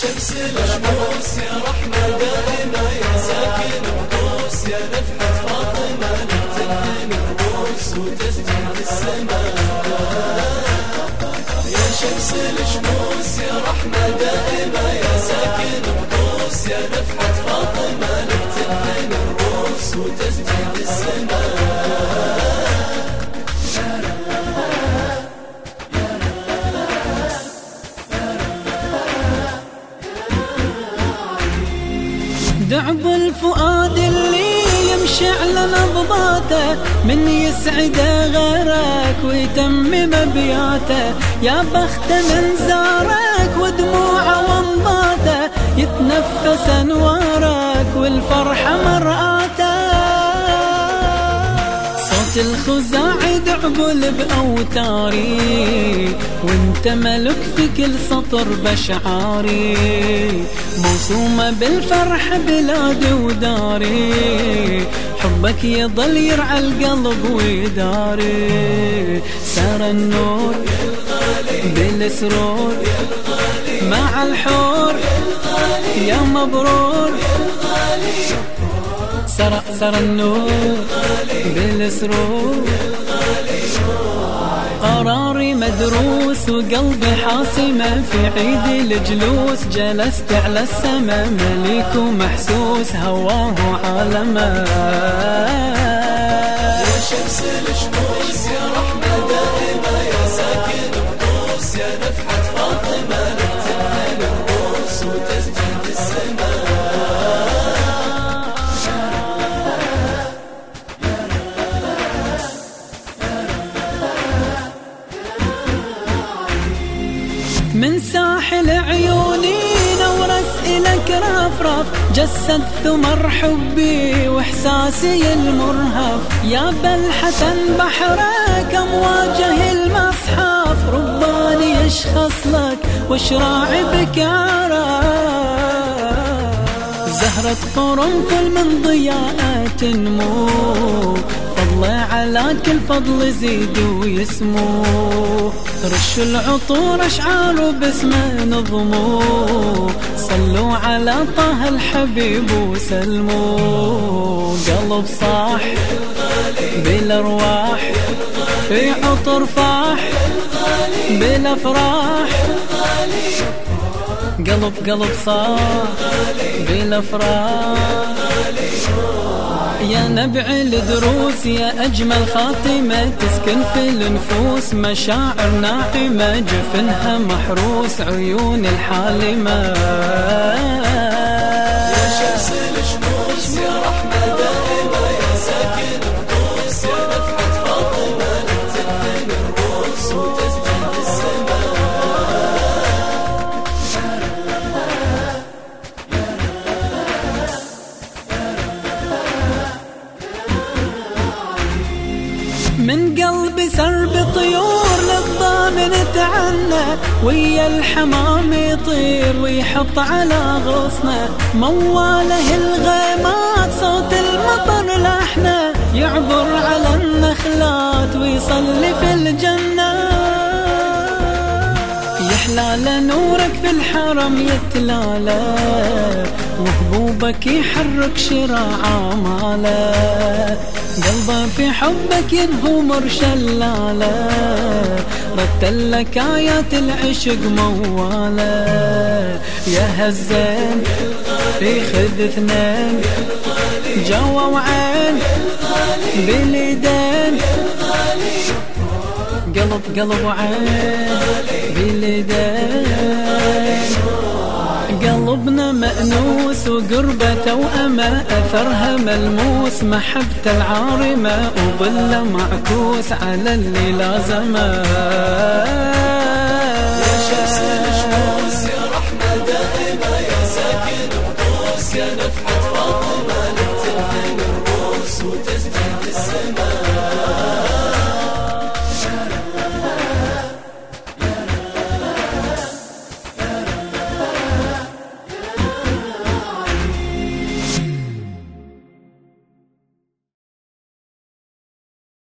شمس الشموس يا رحمة دائمة الشموس يا رحمة دائمة يا ساكن القدوس يا نفحة فاطمة نبتهل الرؤوس وتسجد السماء دعب الفؤاد اللي على نبضاته من يسعد غيرك ويتمم ابياته يا بخت من زارك ودموعه وانباته يتنفس أنوارك والفرحه مرآته. صوت الخزاع دعبل بأوتاري وانت ملك في كل سطر بشعاري. موسومة بالفرح بلادي وداري. حبك يضل يرعى القلب ويداري. سار النور بالسرور. مع الحور يا مبرور. سرى سرى النور بالسرور. مدروس وقلبي حاصمة في عيد الجلوس. جلست على السما مليك ومحسوس هواه عالمه. يا شمس الشموس. ساحل عيوني نورس إلك رفرف. جسد ثمر حبي وإحساسي المرهف. يا بالحسن بحرك أمواجه المصحف. رباني يشخص لك وشراعي بكاره زهرة قرنفل من ضياء تنمو. فضله على كل فضل زيد ويسمو. رش العطور أشعار باسمه نظمو. صلوا على طه الحبيب وسلموا قلب صاح بالارواح في عطر فاح بالافراح قلب قلب صاح بالافراح يا نبع الدروس يا أجمل خاتمة تسكن في النفوس. مشاعر ناعمة جفنها محروس عيون الحالمة. سرب طيور للضامن تعنى ويا الحمام يطير ويحط على غصنة. مواله الغيمات صوت المطر لحنة. يعبر على النخلات ويصلي في الجنة. يحلى نورك في الحرم يتلالى وحبوبك يحرك شراع ماله قلبه في حبك ينهمر شلاله رتلك آيات العشق مواله يا هالزين في خذ اثنين. جوا وعين باليدين قلب قلب وعين باليدين قلبنا مأنوس وقربته وأما أثرها ملموس محبة العارمة وظل معكوس على اللي لازمه.